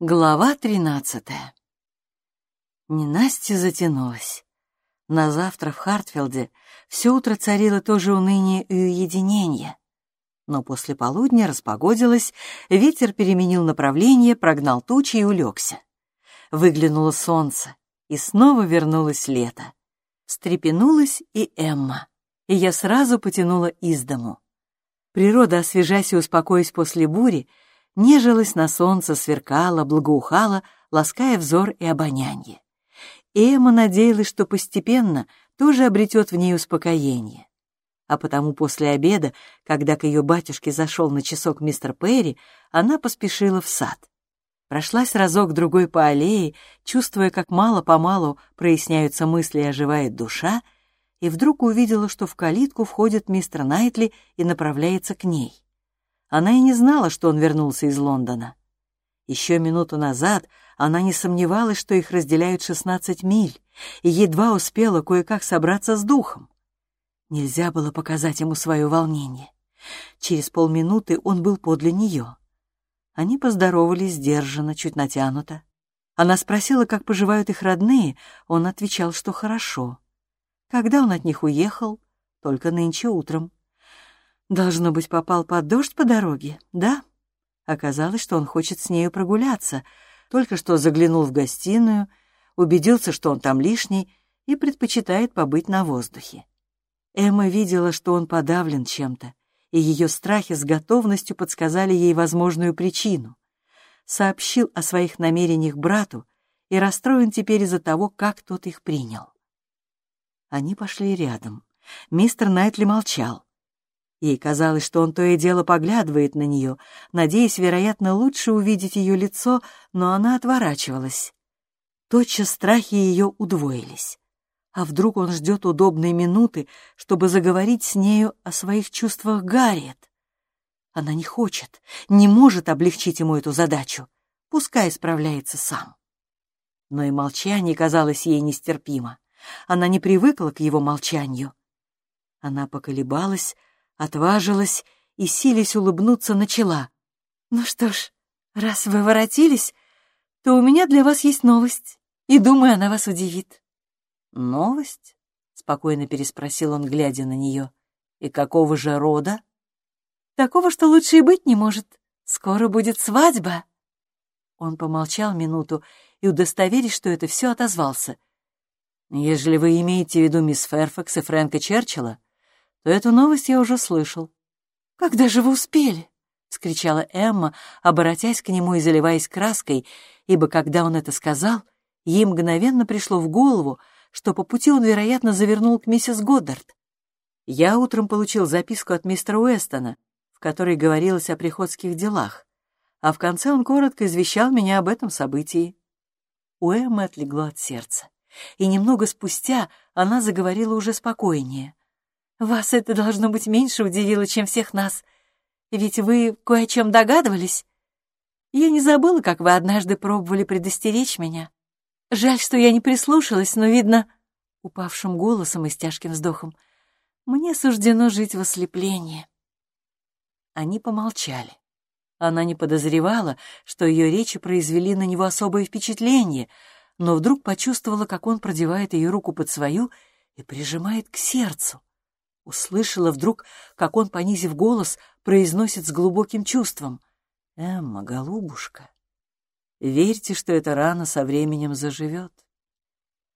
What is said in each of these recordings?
Глава тринадцатая. Ненастье затянулась. На завтра в Хартфилде все утро царило тоже уныние и уединение. Но после полудня распогодилось, ветер переменил направление, прогнал тучи и улегся. Выглянуло солнце, и снова вернулось лето. Встрепенулась и Эмма, и я сразу потянула из дому. Природа, освежаясь и успокоясь после бури, нежилась на солнце, сверкала, благоухала, лаская взор и обоняние. Эмма надеялась, что постепенно тоже обретет в ней успокоение. А потому после обеда, когда к ее батюшке зашел на часок мистер Перри, она поспешила в сад. Прошлась разок-другой по аллее, чувствуя, как мало-помалу проясняются мысли и оживает душа, и вдруг увидела, что в калитку входит мистер Найтли и направляется к ней. Она и не знала, что он вернулся из Лондона. Еще минуту назад она не сомневалась, что их разделяют 16 миль, и едва успела кое-как собраться с духом. Нельзя было показать ему свое волнение. Через полминуты он был подле нее. Они поздоровались сдержанно, чуть натянуто. Она спросила, как поживают их родные, он отвечал, что хорошо. Когда он от них уехал? Только нынче утром. Должно быть, попал под дождь по дороге, да? Оказалось, что он хочет с нею прогуляться. Только что заглянул в гостиную, убедился, что он там лишний, и предпочитает побыть на воздухе. Эмма видела, что он подавлен чем-то, и ее страхи с готовностью подсказали ей возможную причину. Сообщил о своих намерениях брату и расстроен теперь из-за того, как тот их принял. Они пошли рядом. Мистер Найтли молчал. Ей казалось, что он то и дело поглядывает на нее, надеясь, вероятно, лучше увидеть ее лицо, но она отворачивалась. Тотчас страхи ее удвоились. А вдруг он ждет удобной минуты, чтобы заговорить с нею о своих чувствах Гарриет? Она не хочет, не может облегчить ему эту задачу. Пускай справляется сам. Но и молчание казалось ей нестерпимо. Она не привыкла к его молчанию. Она поколебалась, отважилась и, силясь улыбнуться, начала. «Ну что ж, раз вы воротились, то у меня для вас есть новость, и, думаю, она вас удивит». «Новость?» — спокойно переспросил он, глядя на нее. «И какого же рода?» «Такого, что лучше и быть не может. Скоро будет свадьба». Он помолчал минуту и, удостоверясь, что это все, отозвался. «Ежели вы имеете в виду мисс Ферфакс и Фрэнка Черчилля, то эту новость я уже слышал. «Когда же вы успели?» — скричала Эмма, оборотясь к нему и заливаясь краской, ибо когда он это сказал, ей мгновенно пришло в голову, что по пути он, вероятно, завернул к миссис Годдард. Я утром получил записку от мистера Уэстона, в которой говорилось о приходских делах, а в конце он коротко извещал меня об этом событии. У Эммы отлегло от сердца, и немного спустя она заговорила уже спокойнее. Вас это, должно быть, меньше удивило, чем всех нас. Ведь вы кое о чем догадывались. Я не забыла, как вы однажды пробовали предостеречь меня. Жаль, что я не прислушалась, но, видно, упавшим голосом и с тяжким вздохом, мне суждено жить в ослеплении. Они помолчали. Она не подозревала, что ее речи произвели на него особое впечатление, но вдруг почувствовала, как он продевает ее руку под свою и прижимает к сердцу. Услышала вдруг, как он, понизив голос, произносит с глубоким чувством. «Эмма, голубушка, верьте, что эта рана со временем заживет.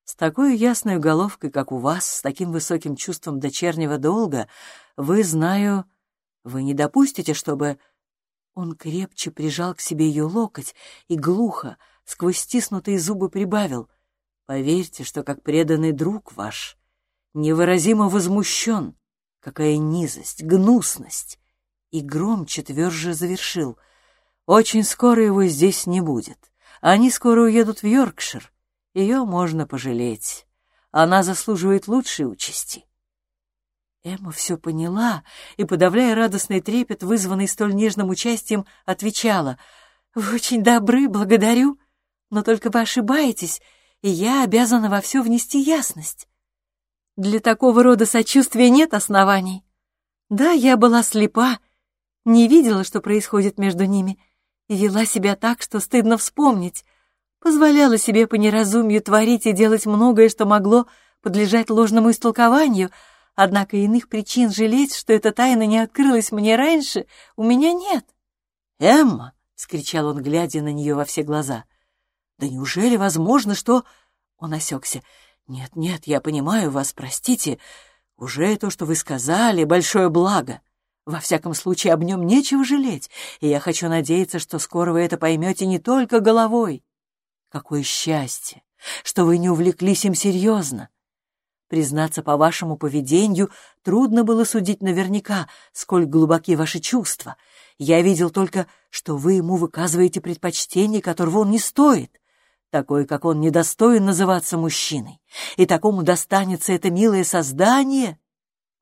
С такой ясной головкой, как у вас, с таким высоким чувством дочернего долга, вы, знаю, вы не допустите, чтобы...» Он крепче прижал к себе ее локоть и глухо, сквозь стиснутые зубы прибавил. «Поверьте, что как преданный друг ваш невыразимо возмущен, Какая низость, гнусность! И громче тверже завершил. Очень скоро его здесь не будет. Они скоро уедут в Йоркшир. Ее можно пожалеть. Она заслуживает лучшей участи. Эмма все поняла и, подавляя радостный трепет, вызванный столь нежным участием, отвечала. «Вы очень добры, благодарю, но только вы ошибаетесь, и я обязана во все внести ясность. Для такого рода сочувствия нет оснований. Да, я была слепа, не видела, что происходит между ними, и вела себя так, что стыдно вспомнить. Позволяла себе по неразумию творить и делать многое, что могло подлежать ложному истолкованию, однако иных причин жалеть, что эта тайна не открылась мне раньше, у меня нет. «Эмма!» — скричал он, глядя на нее во все глаза. «Да неужели возможно, что...» Он осекся. «Нет, нет, я понимаю вас, простите. Уже то, что вы сказали, большое благо. Во всяком случае, об нем нечего жалеть, и я хочу надеяться, что скоро вы это поймете не только головой. Какое счастье, что вы не увлеклись им серьезно. Признаться, по вашему поведению трудно было судить наверняка, сколь глубоки ваши чувства. Я видел только, что вы ему выказываете предпочтение, которого он не стоит. Такой, как он, недостоин называться мужчиной. И такому достанется это милое создание.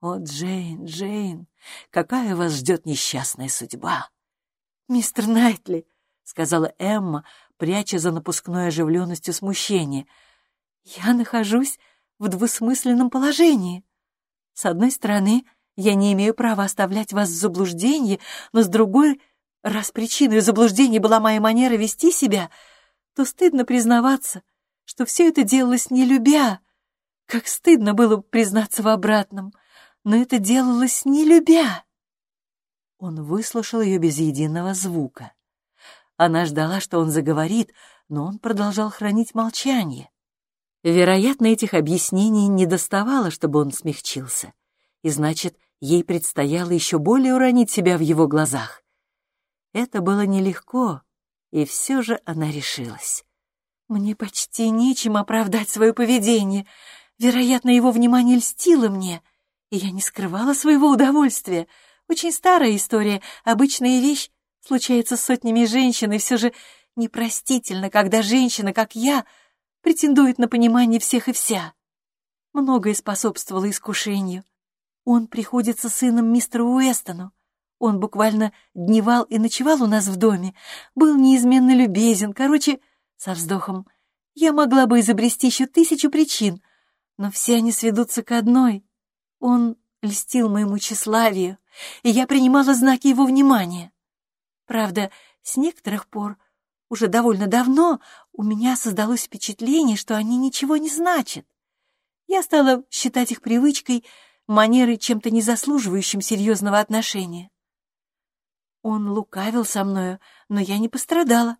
О, Джейн, Джейн, какая вас ждет несчастная судьба! «Мистер Найтли», — сказала Эмма, пряча за напускной оживленностью смущение, — «я нахожусь в двусмысленном положении. С одной стороны, я не имею права оставлять вас в заблуждении, но с другой, раз причиной заблуждения была моя манера вести себя, то стыдно признаваться, что все это делалось не любя. Как стыдно было признаться в обратном, но это делалось не любя. Он выслушал ее без единого звука. Она ждала, что он заговорит, но он продолжал хранить молчание. Вероятно, этих объяснений не доставало, чтобы он смягчился, и значит, ей предстояло еще более уронить себя в его глазах. Это было нелегко, и все же она решилась. Мне почти нечем оправдать свое поведение. Вероятно, его внимание льстило мне, и я не скрывала своего удовольствия. Очень старая история, обычная вещь, случается с сотнями женщин, и все же непростительно, когда женщина, как я, претендует на понимание всех и вся. Многое способствовало искушению. Он приходится сыном мистера Уэстону. Он буквально дневал и ночевал у нас в доме, был неизменно любезен. Короче, со вздохом, я могла бы изобрести еще тысячу причин, но все они сведутся к одной. Он льстил моему тщеславию, и я принимала знаки его внимания. Правда, с некоторых пор, уже довольно давно, у меня создалось впечатление, что они ничего не значат. Я стала считать их привычкой, манерой чем-то не заслуживающим серьезного отношения. Он лукавил со мною, но я не пострадала.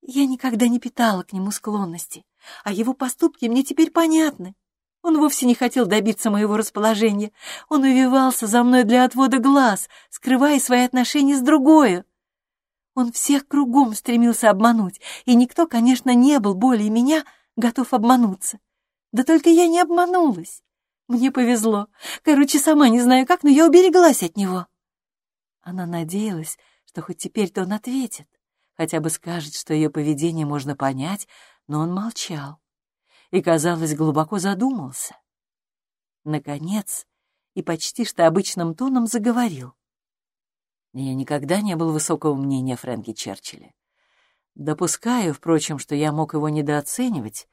Я никогда не питала к нему склонности, а его поступки мне теперь понятны. Он вовсе не хотел добиться моего расположения. Он увивался за мной для отвода глаз, скрывая свои отношения с другой. Он всех кругом стремился обмануть, и никто, конечно, не был более меня готов обмануться. Да только я не обманулась. Мне повезло. Короче, сама не знаю как, но я убереглась от него. Она надеялась, что хоть теперь-то он ответит, хотя бы скажет, что ее поведение можно понять, но он молчал и, казалось, глубоко задумался. Наконец, и почти что обычным тоном заговорил. Я никогда не был высокого мнения Фрэнки Черчилле. Допускаю, впрочем, что я мог его недооценивать.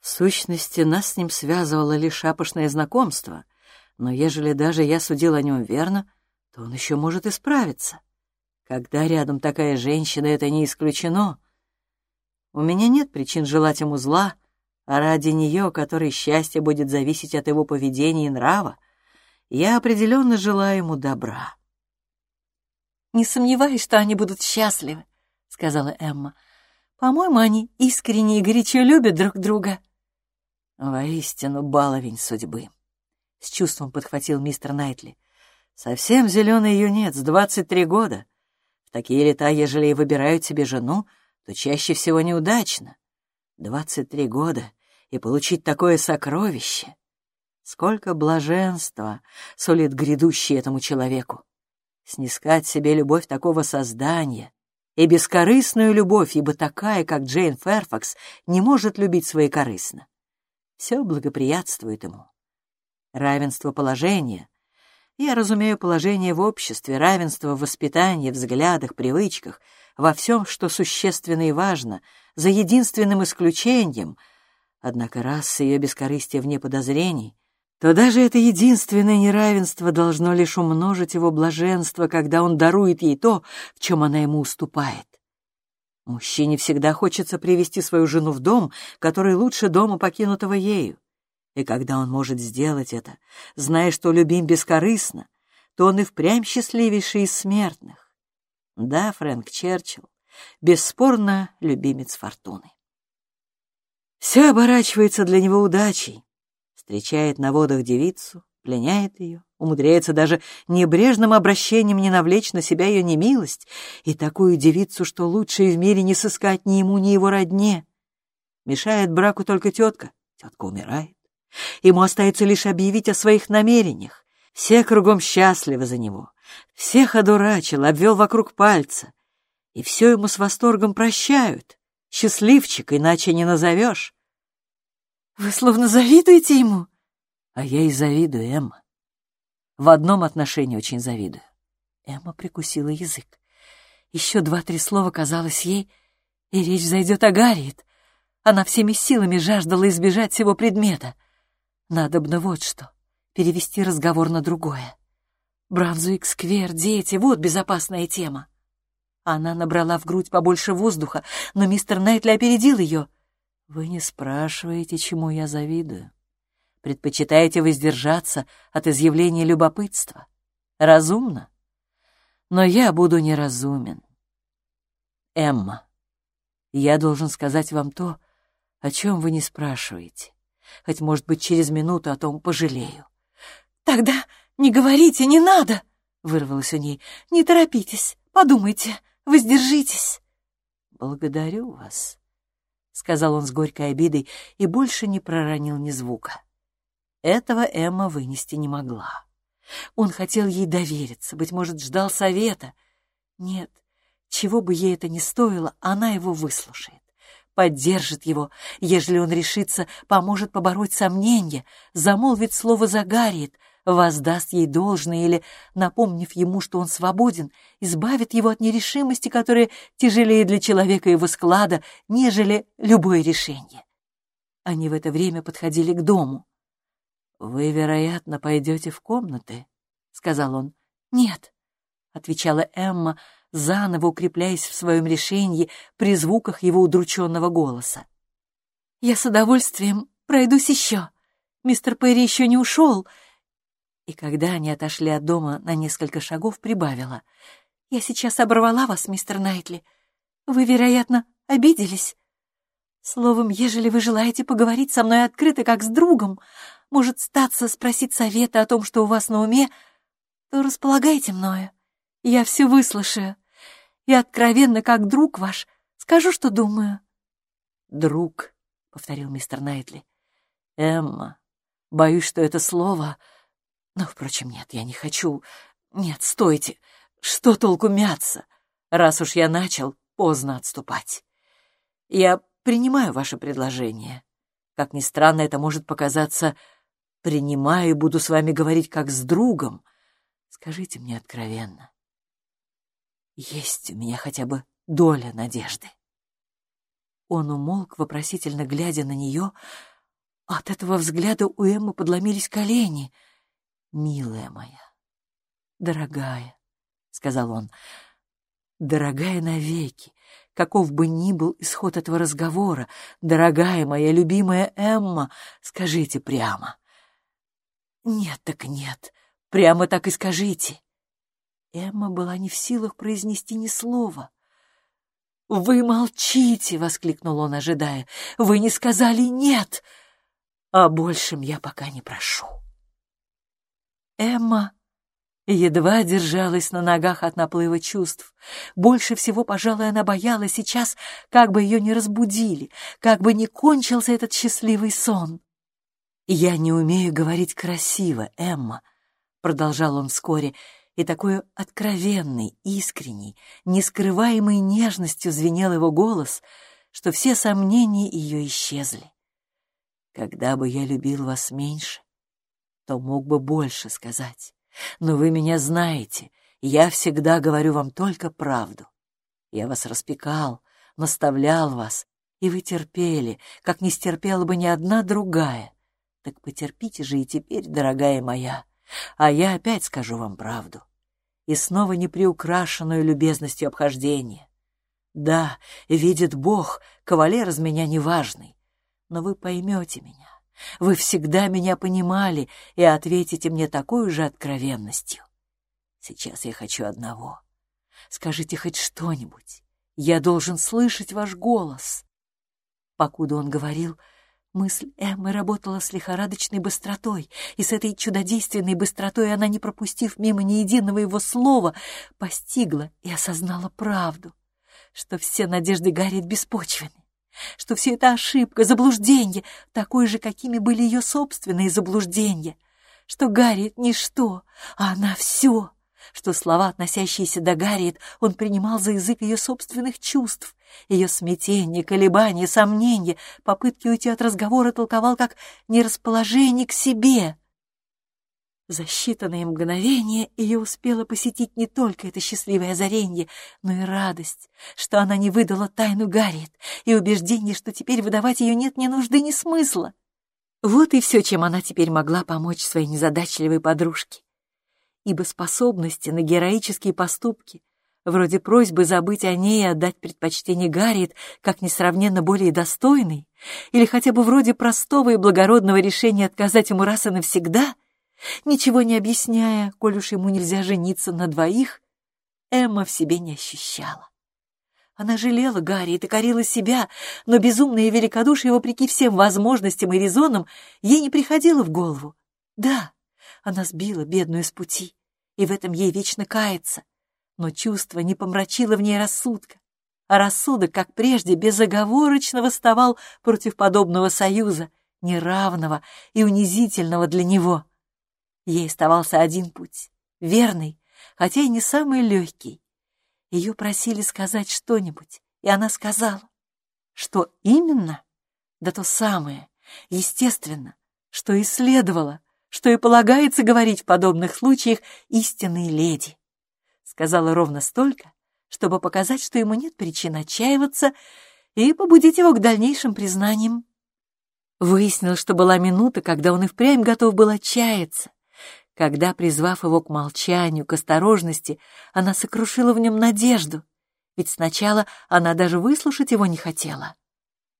В сущности, нас с ним связывало лишь шапошное знакомство, но ежели даже я судил о нем верно, то он еще может исправиться. Когда рядом такая женщина, это не исключено. У меня нет причин желать ему зла, а ради нее, которой счастье будет зависеть от его поведения и нрава, я определенно желаю ему добра. «Не сомневаюсь, что они будут счастливы», — сказала Эмма. «По-моему, они искренне и горячо любят друг друга». «Воистину баловень судьбы», — с чувством подхватил мистер Найтли. «Совсем зеленый юнец, двадцать три года. В такие лета, ежели и выбирают себе жену, то чаще всего неудачно. Двадцать три года и получить такое сокровище. Сколько блаженства сулит грядущий этому человеку снискать себе любовь такого создания и бескорыстную любовь, ибо такая, как Джейн Ферфакс, не может любить своекорыстно. Все благоприятствует ему. Равенство положения. Я разумею положение в обществе, равенство в воспитании, взглядах, привычках, во всем, что существенно и важно, за единственным исключением. Однако раз ее бескорыстие вне подозрений — то даже это единственное неравенство должно лишь умножить его блаженство, когда он дарует ей то, в чем она ему уступает. Мужчине всегда хочется привести свою жену в дом, который лучше дома, покинутого ею. И когда он может сделать это, зная, что любим бескорыстно, то он и впрямь счастливейший из смертных. Да, Фрэнк Черчилл, бесспорно, любимец фортуны. Все оборачивается для него удачей. Встречает на водах девицу, пленяет ее, умудряется даже небрежным обращением не навлечь на себя ее немилость, и такую девицу, что лучше в мире не сыскать ни ему, ни его родне. Мешает браку только тетка, тетка умирает. Ему остается лишь объявить о своих намерениях. Все кругом счастливы за него. Всех одурачил, обвел вокруг пальца. И все ему с восторгом прощают. Счастливчик, иначе не назовешь. Вы словно завидуете ему? А я и завидую, Эмма. В одном отношении очень завидую. Эмма прикусила язык. Еще два-три слова казалось ей, и речь зайдет о Гарриет. Она всеми силами жаждала избежать всего предмета. Надобно вот что, перевести разговор на другое. Бранзуик-сквер, дети — вот безопасная тема. Она набрала в грудь побольше воздуха, но мистер Найтли опередил ее. «Вы не спрашиваете, чему я завидую. Предпочитаете воздержаться от изъявления любопытства. Разумно? Но я буду неразумен. Эмма, я должен сказать вам то, о чем вы не спрашиваете хоть, может быть, через минуту о том пожалею. «Тогда не говорите, не надо!» — вырвалось у ней. «Не торопитесь, подумайте, воздержитесь!» «Благодарю вас», — сказал он с горькой обидой и больше не проронил ни звука. Этого Эмма вынести не могла. Он хотел ей довериться, быть может, ждал совета. Нет, чего бы ей это ни стоило, она его выслушает поддержит его, ежели он решится, поможет побороть сомнения, замолвит слово загорит, воздаст ей должное или, напомнив ему, что он свободен, избавит его от нерешимости, которая тяжелее для человека его склада, нежели любое решение. Они в это время подходили к дому. «Вы, вероятно, пойдете в комнаты?» — сказал он. «Нет», — отвечала Эмма, заново укрепляясь в своем решении при звуках его удрученного голоса. «Я с удовольствием пройдусь еще. Мистер Перри еще не ушел». И когда они отошли от дома на несколько шагов, прибавила. «Я сейчас оборвала вас, мистер Найтли. Вы, вероятно, обиделись. Словом, ежели вы желаете поговорить со мной открыто, как с другом, может, статься спросить совета о том, что у вас на уме, то располагайте мною. Я все выслушаю и откровенно, как друг ваш, скажу, что думаю». «Друг», — повторил мистер Найтли. «Эмма, боюсь, что это слово... Но, впрочем, нет, я не хочу... Нет, стойте. Что толку мяться? Раз уж я начал, поздно отступать. Я принимаю ваше предложение. Как ни странно это может показаться, принимаю и буду с вами говорить как с другом. Скажите мне откровенно, есть у меня хотя бы доля надежды. Он умолк, вопросительно глядя на нее. От этого взгляда у Эммы подломились колени. «Милая моя, дорогая», — сказал он, — «дорогая навеки, каков бы ни был исход этого разговора, дорогая моя любимая Эмма, скажите прямо». «Нет так нет, прямо так и скажите». Эмма была не в силах произнести ни слова. «Вы молчите!» — воскликнул он, ожидая. «Вы не сказали «нет!» О большем я пока не прошу». Эмма едва держалась на ногах от наплыва чувств. Больше всего, пожалуй, она боялась сейчас, как бы ее не разбудили, как бы не кончился этот счастливый сон. «Я не умею говорить красиво, Эмма», — продолжал он вскоре, — и такой откровенной, искренней, нескрываемой нежностью звенел его голос, что все сомнения ее исчезли. Когда бы я любил вас меньше, то мог бы больше сказать. Но вы меня знаете, я всегда говорю вам только правду. Я вас распекал, наставлял вас, и вы терпели, как не стерпела бы ни одна другая. Так потерпите же и теперь, дорогая моя, а я опять скажу вам правду. И снова неприукрашенную любезностью обхождения. Да, видит Бог, кавалер из меня неважный. Но вы поймете меня. Вы всегда меня понимали и ответите мне такой же откровенностью. Сейчас я хочу одного. Скажите хоть что-нибудь. Я должен слышать ваш голос. Покуда он говорил, мысль Эммы работала с лихорадочной быстротой, и с этой чудодейственной быстротой она, не пропустив мимо ни единого его слова, постигла и осознала правду, что все надежды Гарриет беспочвены, что все это ошибка, заблуждение, такое же, какими были ее собственные заблуждения, что Гарриет — ничто, а она — все — что слова, относящиеся до Гарриет, он принимал за язык ее собственных чувств. Ее смятение, колебания, сомнения, попытки уйти от разговора толковал как нерасположение к себе. За считанные мгновения ее успело посетить не только это счастливое озарение, но и радость, что она не выдала тайну Гарриет, и убеждение, что теперь выдавать ее нет ни нужды, ни смысла. Вот и все, чем она теперь могла помочь своей незадачливой подружке ибо способности на героические поступки, вроде просьбы забыть о ней и отдать предпочтение Гарриет как несравненно более достойной, или хотя бы вроде простого и благородного решения отказать ему раз и навсегда, ничего не объясняя, коль уж ему нельзя жениться на двоих, Эмма в себе не ощущала. Она жалела Гарри и корила себя, но безумное великодушие, вопреки всем возможностям и резонам, ей не приходило в голову. Да, она сбила бедную с пути, и в этом ей вечно кается. Но чувство не помрачило в ней рассудка, а рассудок, как прежде, безоговорочно восставал против подобного союза, неравного и унизительного для него. Ей оставался один путь, верный, хотя и не самый легкий. Ее просили сказать что-нибудь, и она сказала. Что именно? Да то самое, естественно, что и следовало что и полагается говорить в подобных случаях истинной леди. Сказала ровно столько, чтобы показать, что ему нет причин отчаиваться и побудить его к дальнейшим признаниям. Выяснил, что была минута, когда он и впрямь готов был отчаяться, когда, призвав его к молчанию, к осторожности, она сокрушила в нем надежду, ведь сначала она даже выслушать его не хотела.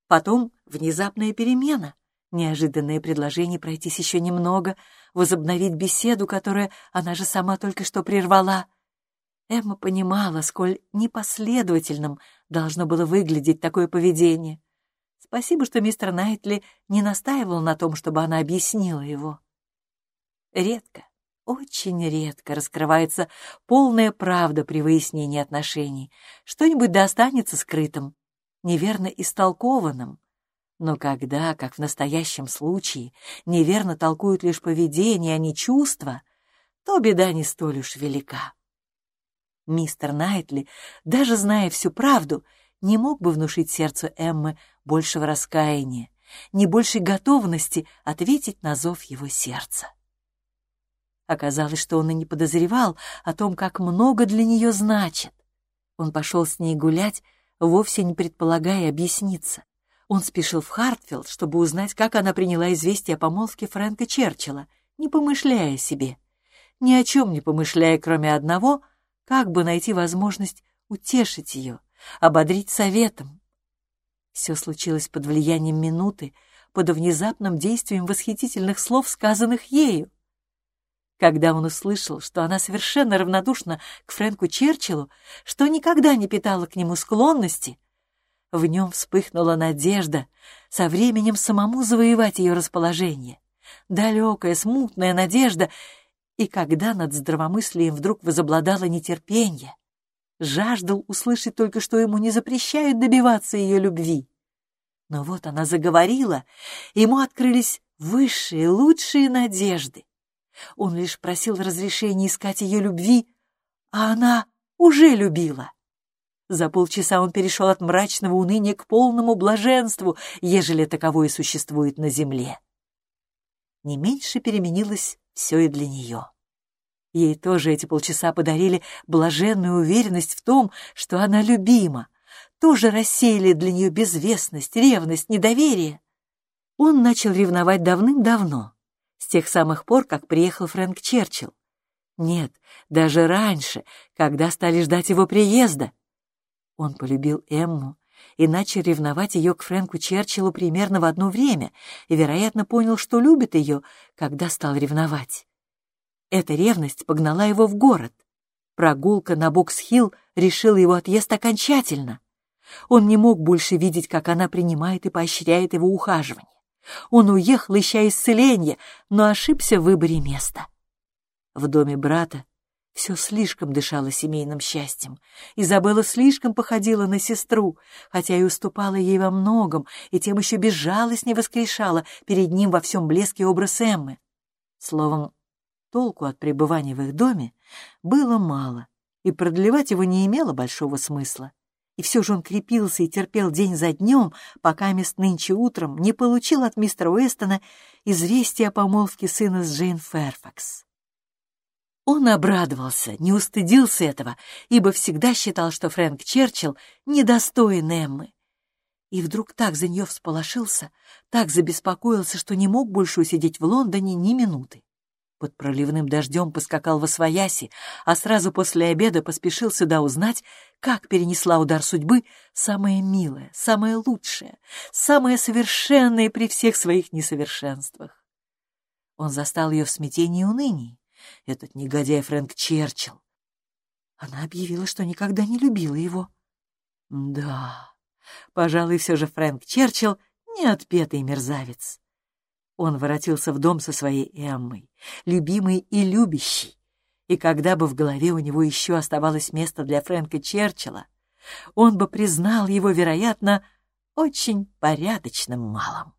Потом внезапная перемена — Неожиданное предложение пройтись еще немного, возобновить беседу, которую она же сама только что прервала. Эмма понимала, сколь непоследовательным должно было выглядеть такое поведение. Спасибо, что мистер Найтли не настаивал на том, чтобы она объяснила его. Редко, очень редко раскрывается полная правда при выяснении отношений. Что-нибудь да останется скрытым, неверно истолкованным. Но когда, как в настоящем случае, неверно толкуют лишь поведение, а не чувства, то беда не столь уж велика. Мистер Найтли, даже зная всю правду, не мог бы внушить сердцу Эммы большего раскаяния, ни большей готовности ответить на зов его сердца. Оказалось, что он и не подозревал о том, как много для нее значит. Он пошел с ней гулять, вовсе не предполагая объясниться. Он спешил в Хартфилд, чтобы узнать, как она приняла известие о помолвке Фрэнка Черчилла, не помышляя себе. Ни о чем не помышляя, кроме одного, как бы найти возможность утешить ее, ободрить советом. Все случилось под влиянием минуты, под внезапным действием восхитительных слов, сказанных ею. Когда он услышал, что она совершенно равнодушна к Фрэнку Черчиллу, что никогда не питала к нему склонности, в нем вспыхнула надежда со временем самому завоевать ее расположение. Далекая, смутная надежда, и когда над здравомыслием вдруг возобладало нетерпение, жаждал услышать только, что ему не запрещают добиваться ее любви. Но вот она заговорила, ему открылись высшие, лучшие надежды. Он лишь просил разрешения искать ее любви, а она уже любила. За полчаса он перешел от мрачного уныния к полному блаженству, ежели таковое существует на земле. Не меньше переменилось все и для нее. Ей тоже эти полчаса подарили блаженную уверенность в том, что она любима, тоже рассеяли для нее безвестность, ревность, недоверие. Он начал ревновать давным-давно, с тех самых пор, как приехал Фрэнк Черчилл. Нет, даже раньше, когда стали ждать его приезда — Он полюбил Эмму и начал ревновать ее к Фрэнку Черчиллу примерно в одно время и, вероятно, понял, что любит ее, когда стал ревновать. Эта ревность погнала его в город. Прогулка на Бокс-Хилл решила его отъезд окончательно. Он не мог больше видеть, как она принимает и поощряет его ухаживание. Он уехал, ища исцеления, но ошибся в выборе места. В доме брата все слишком дышало семейным счастьем. Изабелла слишком походила на сестру, хотя и уступала ей во многом, и тем еще безжалостнее воскрешала перед ним во всем блеске образ Эммы. Словом, толку от пребывания в их доме было мало, и продлевать его не имело большого смысла. И все же он крепился и терпел день за днем, пока мест нынче утром не получил от мистера Уэстона известия о помолвке сына с Джейн Ферфакс. Он обрадовался, не устыдился этого, ибо всегда считал, что Фрэнк Черчилл недостоин Эммы. И вдруг так за нее всполошился, так забеспокоился, что не мог больше усидеть в Лондоне ни минуты. Под проливным дождем поскакал во свояси, а сразу после обеда поспешил сюда узнать, как перенесла удар судьбы самая милая, самая лучшая, самая совершенная при всех своих несовершенствах. Он застал ее в смятении и унынии этот негодяй Фрэнк Черчилл. Она объявила, что никогда не любила его. Да, пожалуй, все же Фрэнк Черчилл не отпетый мерзавец. Он воротился в дом со своей Эммой, любимой и любящей. И когда бы в голове у него еще оставалось место для Фрэнка Черчилла, он бы признал его, вероятно, очень порядочным малым.